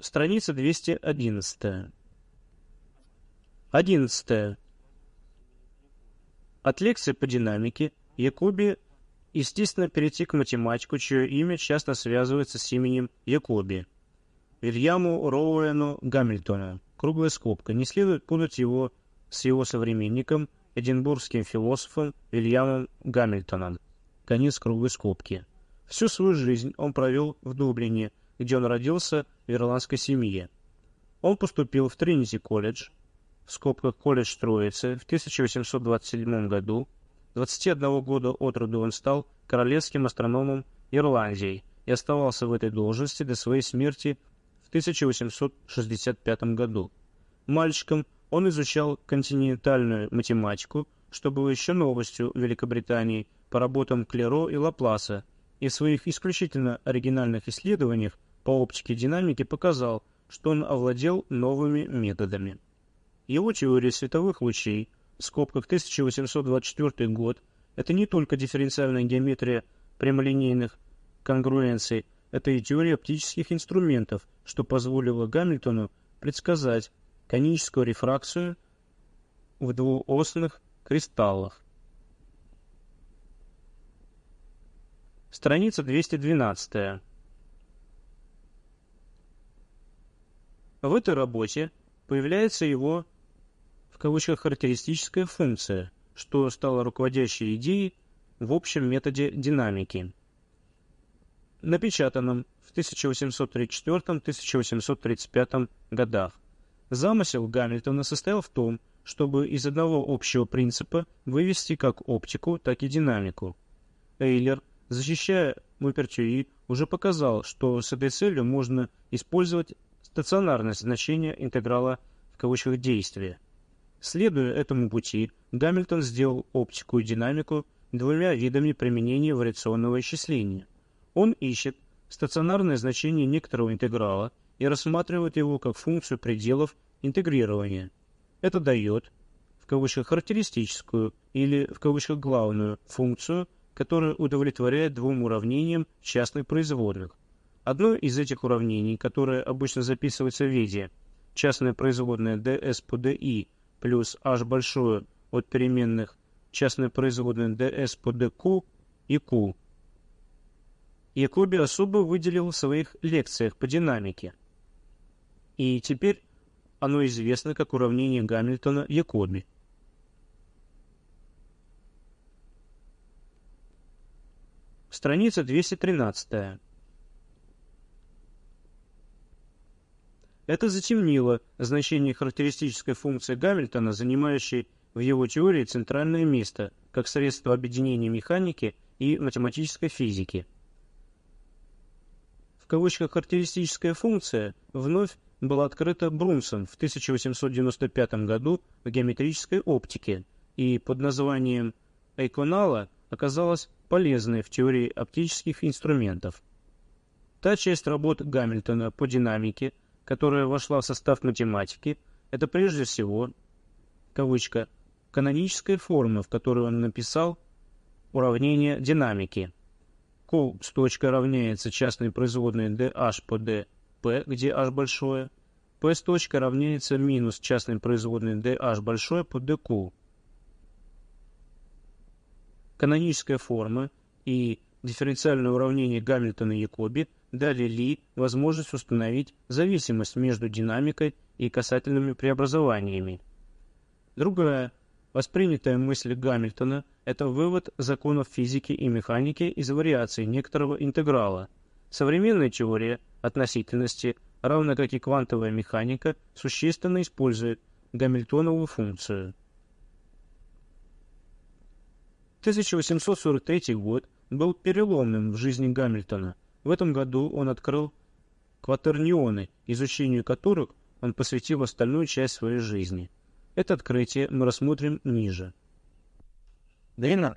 Страница 211. 11. От лекции по динамике Якоби, естественно, перейти к математику, чье имя часто связывается с именем Якоби. Вильяму Роуэну Гамильтона. Круглая скобка. Не следует путать его с его современником, эдинбургским философом Вильямом Гамильтоном. Конец круглой скобки. Всю свою жизнь он провел в Дублине, где он родился в ирландской семье. Он поступил в Тринити-колледж, в скобках колледж Троицы, в 1827 году. 21 года от роду он стал королевским астрономом Ирландии и оставался в этой должности до своей смерти в 1865 году. Мальчиком он изучал континентальную математику, что было еще новостью в Великобритании по работам Клеро и Лапласа, и в своих исключительно оригинальных исследованиях по оптике динамики показал, что он овладел новыми методами. Его теория световых лучей, в скобках 1824 год, это не только дифференциальная геометрия прямолинейных конгруенций, это и теория оптических инструментов, что позволило Гамильтону предсказать коническую рефракцию в двуосных кристаллах. Страница 212. В этой работе появляется его в кавычках характеристическая функция, что стало руководящей идеей в общем методе динамики, напечатанном в 1834-1835 годах. Замысел Гамильтона состоял в том, чтобы из одного общего принципа вывести как оптику, так и динамику. Эйлер, защищая Мупертюи, уже показал, что с этой целью можно использовать стационарность значения интеграла в кавычках действия. Следуя этому пути, Гамильтон сделал оптику и динамику двумя видами применения вариационного исчисления. Он ищет стационарное значение некоторого интеграла и рассматривает его как функцию пределов интегрирования. Это дает, в кавычках, характеристическую или, в кавычках, главную функцию, которая удовлетворяет двум уравнениям частных производных. Одно из этих уравнений, которое обычно записывается в виде частная производная ds по di плюс h большое от переменных частная производная ds по dq и q. Якоби особо выделил в своих лекциях по динамике. И теперь оно известно как уравнение Гамильтона Якоби. Страница 213. Это затемнило значение характеристической функции Гамильтона, занимающей в его теории центральное место, как средство объединения механики и математической физики. В кавычках «характеристическая функция» вновь была открыта Брунсом в 1895 году в геометрической оптике и под названием Эйконала оказалась полезной в теории оптических инструментов. Та часть работ Гамильтона по динамике – которая вошла в состав математики, это прежде всего, кавычка, каноническая форма, в которой он написал уравнение динамики. Q с равняется частной производной dh по dp, где h большое, p с точкой равняется минус частной производной dh большое по dq. Каноническая форма и дифференциальное уравнение Гамильтона-Якоби дали Ли возможность установить зависимость между динамикой и касательными преобразованиями. Другая, воспринятая мысль Гамильтона, это вывод законов физики и механики из вариаций некоторого интеграла. Современная теория относительности, равно как и квантовая механика, существенно использует Гамильтонову функцию. 1843 год был переломным в жизни Гамильтона – в этом году он открыл кватернионы, изучению которых он посвятил остальную часть своей жизни. Это открытие мы рассмотрим ниже. Длина